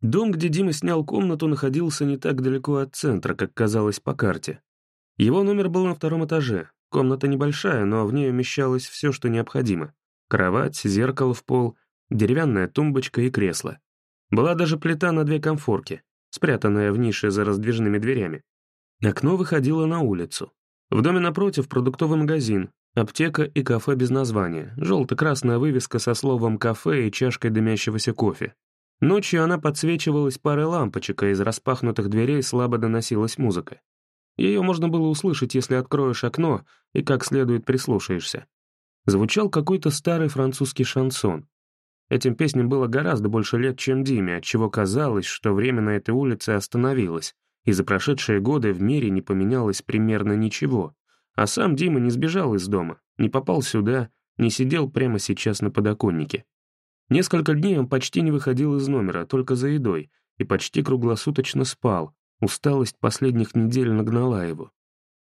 Дом, где Дима снял комнату, находился не так далеко от центра, как казалось по карте. Его номер был на втором этаже. Комната небольшая, но в ней умещалось все, что необходимо. Кровать, зеркало в пол, деревянная тумбочка и кресло. Была даже плита на две комфорки, спрятанная в нише за раздвижными дверями. Окно выходило на улицу. В доме напротив продуктовый магазин, аптека и кафе без названия, желто-красная вывеска со словом «кафе» и чашкой дымящегося кофе. Ночью она подсвечивалась парой лампочек, а из распахнутых дверей слабо доносилась музыка. Ее можно было услышать, если откроешь окно и как следует прислушаешься. Звучал какой-то старый французский шансон. Этим песням было гораздо больше лет, чем Диме, отчего казалось, что время на этой улице остановилось, и за прошедшие годы в мире не поменялось примерно ничего. А сам Дима не сбежал из дома, не попал сюда, не сидел прямо сейчас на подоконнике. Несколько дней он почти не выходил из номера, только за едой, и почти круглосуточно спал. Усталость последних недель нагнала его.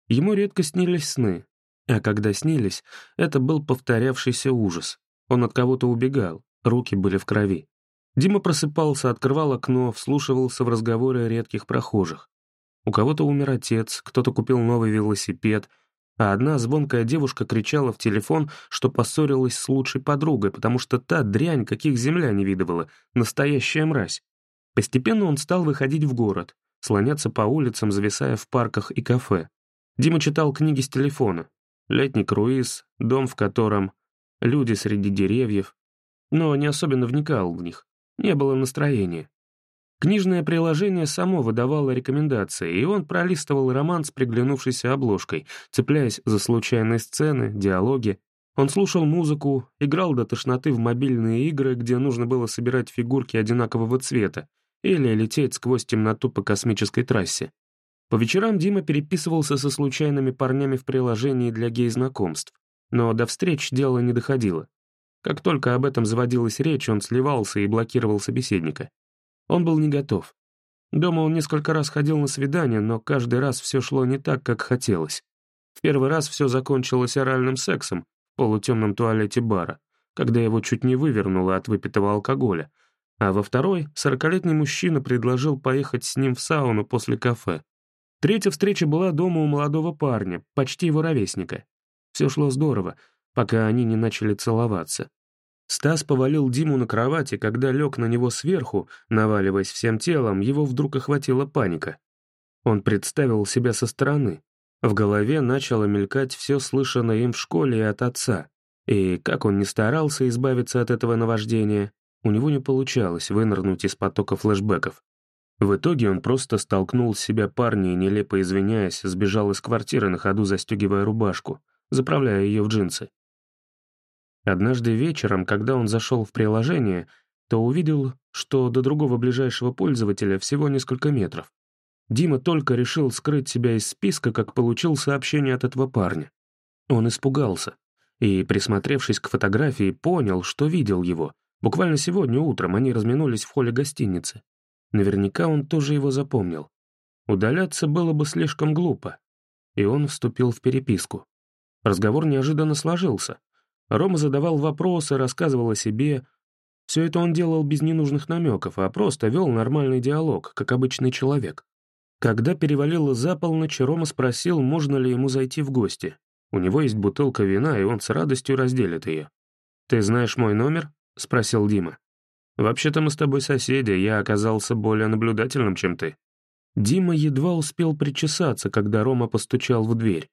Ему редко снились сны, а когда снились, это был повторявшийся ужас. Он от кого-то убегал, руки были в крови. Дима просыпался, открывал окно, вслушивался в разговоры редких прохожих. У кого-то умер отец, кто-то купил новый велосипед — а одна звонкая девушка кричала в телефон, что поссорилась с лучшей подругой, потому что та дрянь, каких земля не видывала, настоящая мразь. Постепенно он стал выходить в город, слоняться по улицам, зависая в парках и кафе. Дима читал книги с телефона. «Летний круиз», «Дом, в котором», «Люди среди деревьев», но не особенно вникал в них, не было настроения. Книжное приложение само выдавало рекомендации, и он пролистывал роман с приглянувшейся обложкой, цепляясь за случайные сцены, диалоги. Он слушал музыку, играл до тошноты в мобильные игры, где нужно было собирать фигурки одинакового цвета или лететь сквозь темноту по космической трассе. По вечерам Дима переписывался со случайными парнями в приложении для гей-знакомств, но до встреч дело не доходило. Как только об этом заводилась речь, он сливался и блокировал собеседника. Он был не готов. Дома он несколько раз ходил на свидания, но каждый раз все шло не так, как хотелось. В первый раз все закончилось оральным сексом в полутемном туалете бара, когда его чуть не вывернуло от выпитого алкоголя, а во второй сорокалетний мужчина предложил поехать с ним в сауну после кафе. Третья встреча была дома у молодого парня, почти его ровесника. Все шло здорово, пока они не начали целоваться. Стас повалил Диму на кровати, когда лег на него сверху, наваливаясь всем телом, его вдруг охватила паника. Он представил себя со стороны. В голове начало мелькать все слышанное им в школе и от отца. И как он ни старался избавиться от этого наваждения, у него не получалось вынырнуть из потока флешбеков. В итоге он просто столкнул с себя парня и, нелепо извиняясь, сбежал из квартиры на ходу, застегивая рубашку, заправляя ее в джинсы. Однажды вечером, когда он зашел в приложение, то увидел, что до другого ближайшего пользователя всего несколько метров. Дима только решил скрыть себя из списка, как получил сообщение от этого парня. Он испугался и, присмотревшись к фотографии, понял, что видел его. Буквально сегодня утром они разминулись в холле гостиницы. Наверняка он тоже его запомнил. Удаляться было бы слишком глупо. И он вступил в переписку. Разговор неожиданно сложился. Рома задавал вопросы, рассказывал о себе. Все это он делал без ненужных намеков, а просто вел нормальный диалог, как обычный человек. Когда перевалило за полночь, Рома спросил, можно ли ему зайти в гости. У него есть бутылка вина, и он с радостью разделит ее. «Ты знаешь мой номер?» — спросил Дима. «Вообще-то мы с тобой соседи, я оказался более наблюдательным, чем ты». Дима едва успел причесаться, когда Рома постучал в дверь.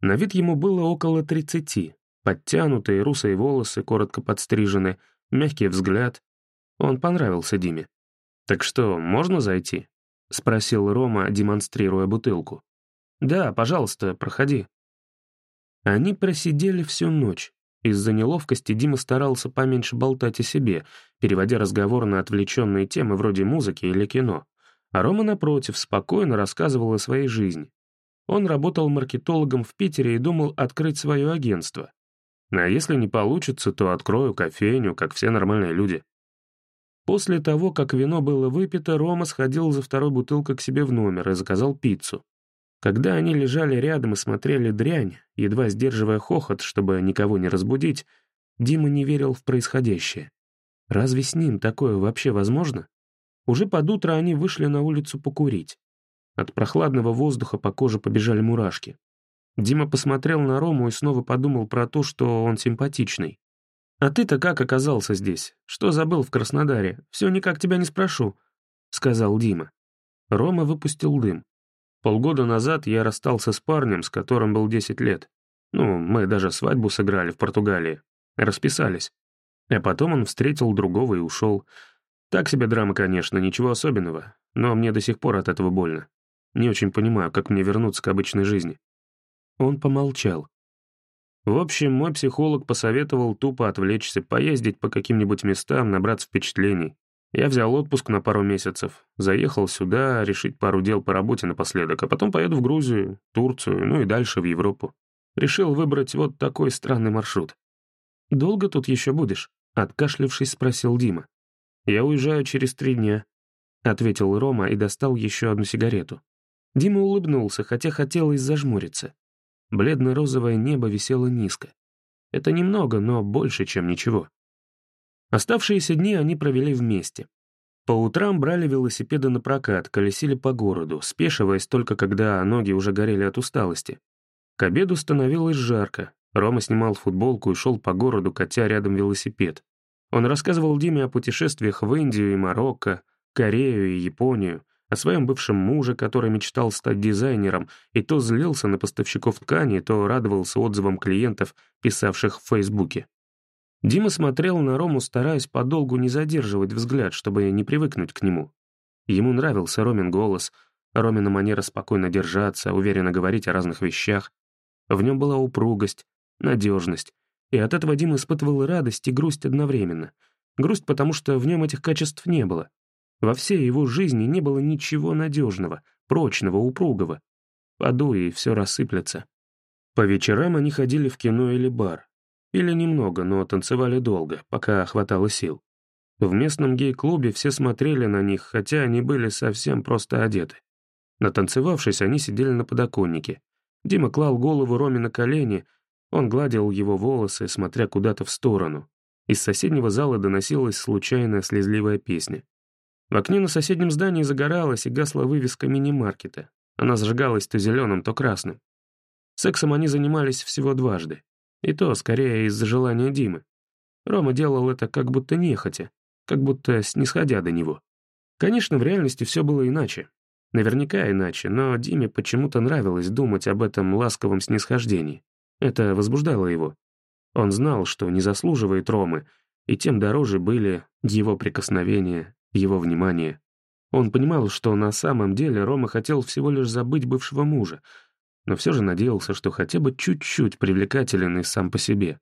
На вид ему было около тридцати, Подтянутые русые волосы, коротко подстрижены, мягкий взгляд. Он понравился Диме. «Так что, можно зайти?» — спросил Рома, демонстрируя бутылку. «Да, пожалуйста, проходи». Они просидели всю ночь. Из-за неловкости Дима старался поменьше болтать о себе, переводя разговор на отвлеченные темы вроде музыки или кино. А Рома, напротив, спокойно рассказывал о своей жизни. Он работал маркетологом в Питере и думал открыть свое агентство. А если не получится, то открою кофейню, как все нормальные люди. После того, как вино было выпито, Рома сходил за второй бутылкой к себе в номер и заказал пиццу. Когда они лежали рядом и смотрели дрянь, едва сдерживая хохот, чтобы никого не разбудить, Дима не верил в происходящее. Разве с ним такое вообще возможно? Уже под утро они вышли на улицу покурить. От прохладного воздуха по коже побежали мурашки. Дима посмотрел на Рому и снова подумал про то, что он симпатичный. «А ты-то как оказался здесь? Что забыл в Краснодаре? Все никак тебя не спрошу», — сказал Дима. Рома выпустил дым. Полгода назад я расстался с парнем, с которым был 10 лет. Ну, мы даже свадьбу сыграли в Португалии. Расписались. А потом он встретил другого и ушел. Так себе драма, конечно, ничего особенного, но мне до сих пор от этого больно. Не очень понимаю, как мне вернуться к обычной жизни. Он помолчал. В общем, мой психолог посоветовал тупо отвлечься, поездить по каким-нибудь местам, набраться впечатлений. Я взял отпуск на пару месяцев, заехал сюда, решить пару дел по работе напоследок, а потом поеду в Грузию, Турцию, ну и дальше в Европу. Решил выбрать вот такой странный маршрут. «Долго тут еще будешь?» — откашлившись, спросил Дима. «Я уезжаю через три дня», — ответил Рома и достал еще одну сигарету. Дима улыбнулся, хотя хотелось зажмуриться. Бледно-розовое небо висело низко. Это немного, но больше, чем ничего. Оставшиеся дни они провели вместе. По утрам брали велосипеды на прокат, колесили по городу, спешиваясь только когда ноги уже горели от усталости. К обеду становилось жарко. Рома снимал футболку и шел по городу, катя рядом велосипед. Он рассказывал Диме о путешествиях в Индию и Марокко, Корею и Японию, о своем бывшем муже, который мечтал стать дизайнером, и то злился на поставщиков ткани, то радовался отзывам клиентов, писавших в Фейсбуке. Дима смотрел на Рому, стараясь подолгу не задерживать взгляд, чтобы не привыкнуть к нему. Ему нравился Ромин голос, Ромина манера спокойно держаться, уверенно говорить о разных вещах. В нем была упругость, надежность, и от этого Дима испытывал радость и грусть одновременно. Грусть, потому что в нем этих качеств не было. Во всей его жизни не было ничего надежного, прочного, упругого. Подуй, и все рассыплется. По вечерам они ходили в кино или бар. Или немного, но танцевали долго, пока хватало сил. В местном гей-клубе все смотрели на них, хотя они были совсем просто одеты. Натанцевавшись, они сидели на подоконнике. Дима клал голову Роме на колени, он гладил его волосы, смотря куда-то в сторону. Из соседнего зала доносилась случайная слезливая песня. В окне на соседнем здании загоралась и гасла вывеска мини-маркета. Она зажигалась то зеленым, то красным. Сексом они занимались всего дважды. И то, скорее, из-за желания Димы. Рома делал это как будто нехотя, как будто снисходя до него. Конечно, в реальности все было иначе. Наверняка иначе, но Диме почему-то нравилось думать об этом ласковом снисхождении. Это возбуждало его. Он знал, что не заслуживает Ромы, и тем дороже были его прикосновения его внимание. Он понимал, что на самом деле Рома хотел всего лишь забыть бывшего мужа, но все же надеялся, что хотя бы чуть-чуть привлекателен и сам по себе.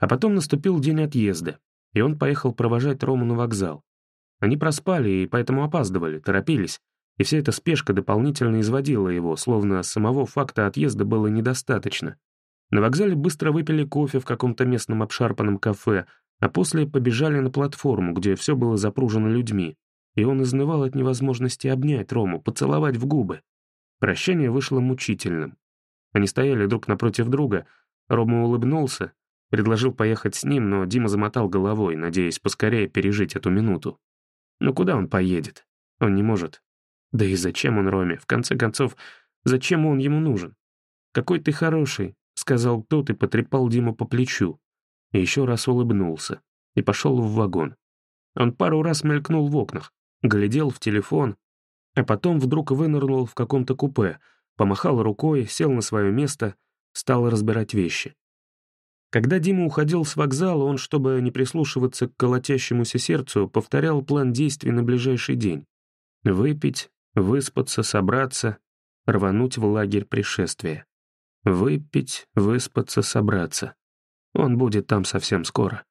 А потом наступил день отъезда, и он поехал провожать Рому на вокзал. Они проспали и поэтому опаздывали, торопились, и вся эта спешка дополнительно изводила его, словно самого факта отъезда было недостаточно. На вокзале быстро выпили кофе в каком-то местном обшарпанном кафе, а после побежали на платформу, где все было запружено людьми, и он изнывал от невозможности обнять Рому, поцеловать в губы. Прощание вышло мучительным. Они стояли друг напротив друга, Рома улыбнулся, предложил поехать с ним, но Дима замотал головой, надеясь поскорее пережить эту минуту. Но куда он поедет? Он не может. Да и зачем он Роме? В конце концов, зачем он ему нужен? «Какой ты хороший», — сказал тот и потрепал Диму по плечу еще раз улыбнулся и пошел в вагон. Он пару раз мелькнул в окнах, глядел в телефон, а потом вдруг вынырнул в каком-то купе, помахал рукой, сел на свое место, стал разбирать вещи. Когда Дима уходил с вокзала, он, чтобы не прислушиваться к колотящемуся сердцу, повторял план действий на ближайший день. Выпить, выспаться, собраться, рвануть в лагерь пришествия. Выпить, выспаться, собраться. Он будет там совсем скоро.